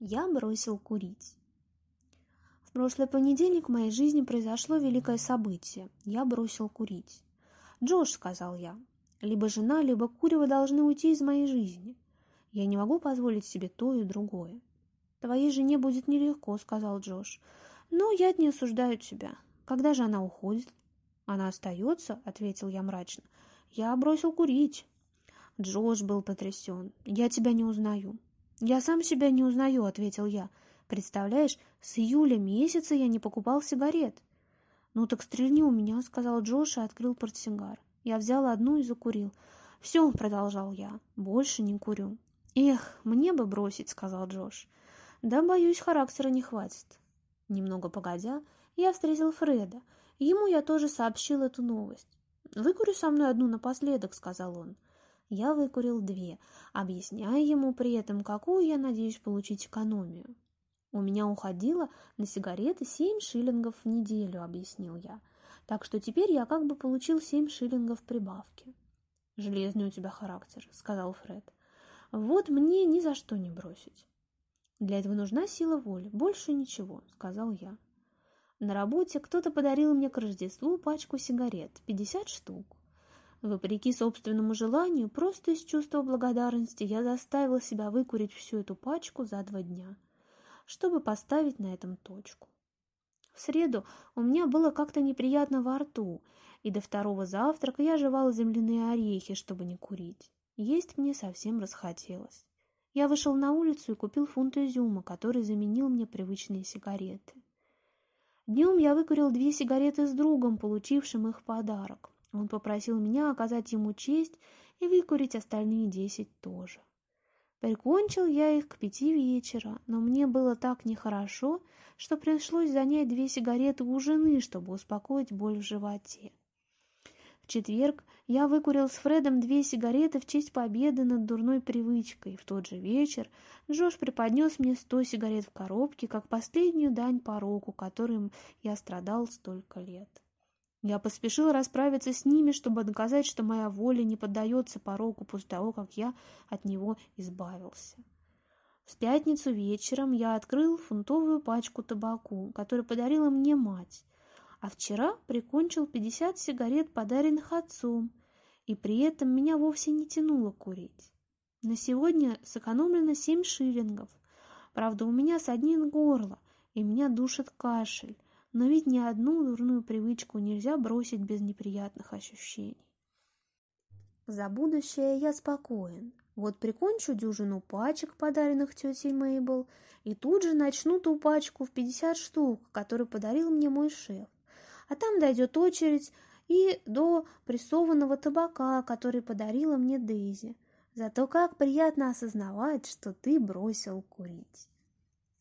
Я бросил курить. В прошлый понедельник в моей жизни произошло великое событие. Я бросил курить. «Джош», — сказал я, — «либо жена, либо курева должны уйти из моей жизни. Я не могу позволить себе то и другое». «Твоей жене будет нелегко», — сказал Джош. «Но я не осуждаю тебя. Когда же она уходит?» «Она остается», — ответил я мрачно. «Я бросил курить». Джош был потрясен. «Я тебя не узнаю. «Я сам себя не узнаю», — ответил я. «Представляешь, с июля месяца я не покупал сигарет». «Ну так стрельни у меня», — сказал Джош и открыл портсигар. Я взял одну и закурил. «Все», — продолжал я, — «больше не курю». «Эх, мне бы бросить», — сказал Джош. «Да, боюсь, характера не хватит». Немного погодя, я встретил Фреда. Ему я тоже сообщил эту новость. «Выкурю со мной одну напоследок», — сказал он. Я выкурил две, объясняя ему при этом, какую я надеюсь получить экономию. У меня уходило на сигареты семь шиллингов в неделю, объяснил я. Так что теперь я как бы получил семь шиллингов прибавки. «Железный у тебя характер», — сказал Фред. «Вот мне ни за что не бросить». «Для этого нужна сила воли, больше ничего», — сказал я. На работе кто-то подарил мне к Рождеству пачку сигарет, 50 штук. Вопреки собственному желанию, просто из чувства благодарности я заставил себя выкурить всю эту пачку за два дня, чтобы поставить на этом точку. В среду у меня было как-то неприятно во рту, и до второго завтрака я жевала земляные орехи, чтобы не курить. Есть мне совсем расхотелось. Я вышел на улицу и купил фунт изюма, который заменил мне привычные сигареты. Днем я выкурил две сигареты с другом, получившим их в подарок. Он попросил меня оказать ему честь и выкурить остальные десять тоже. Прикончил я их к пяти вечера, но мне было так нехорошо, что пришлось занять две сигареты у жены, чтобы успокоить боль в животе. В четверг я выкурил с Фредом две сигареты в честь победы над дурной привычкой. В тот же вечер Джош преподнес мне сто сигарет в коробке, как последнюю дань пороку, которым я страдал столько лет. Я поспешил расправиться с ними, чтобы доказать, что моя воля не поддается пороку после того, как я от него избавился. В пятницу вечером я открыл фунтовую пачку табаку, которую подарила мне мать, а вчера прикончил 50 сигарет, подаренных отцом, и при этом меня вовсе не тянуло курить. На сегодня сэкономлено 7 шиллингов. Правда, у меня саднит горло, и меня душит кашель. Но ведь ни одну дурную привычку нельзя бросить без неприятных ощущений. За будущее я спокоен. Вот прикончу дюжину пачек, подаренных тетей Мейбл, и тут же начну ту пачку в 50 штук, которую подарил мне мой шеф. А там дойдет очередь и до прессованного табака, который подарила мне Дейзи. Зато как приятно осознавать, что ты бросил курить.